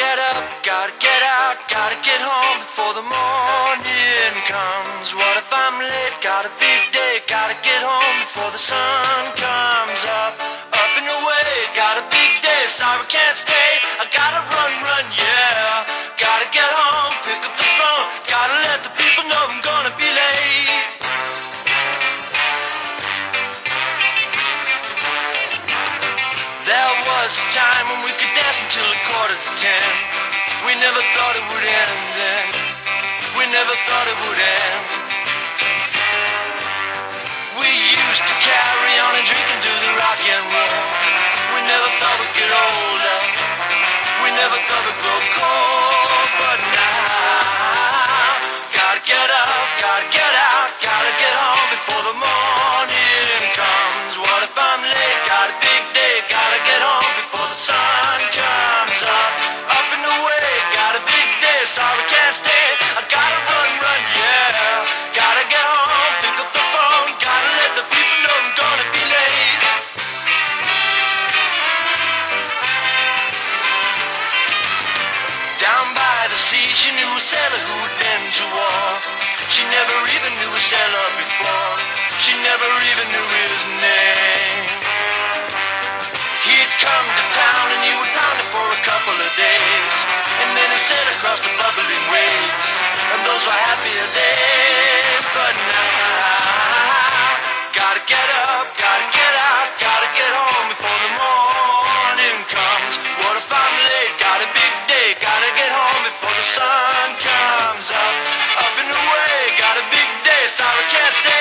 Gotta get out, gotta get home before the morning comes. What if I'm late? Got a big day, gotta get home before the sun comes up. Up and away, got a big day, sorry can't stay. I gotta run, run, yeah. Gotta get home, pick up the phone, gotta let the people know I'm gonna be late. There was a time when we could dance until quarter to ten. We never thought it would end then. We never thought it would end. We used to carry on and drink and do the rock and roll. We never thought we'd she knew a sailor who'd been to war. She never even knew a sailor before. She never even knew his name. Wednesday.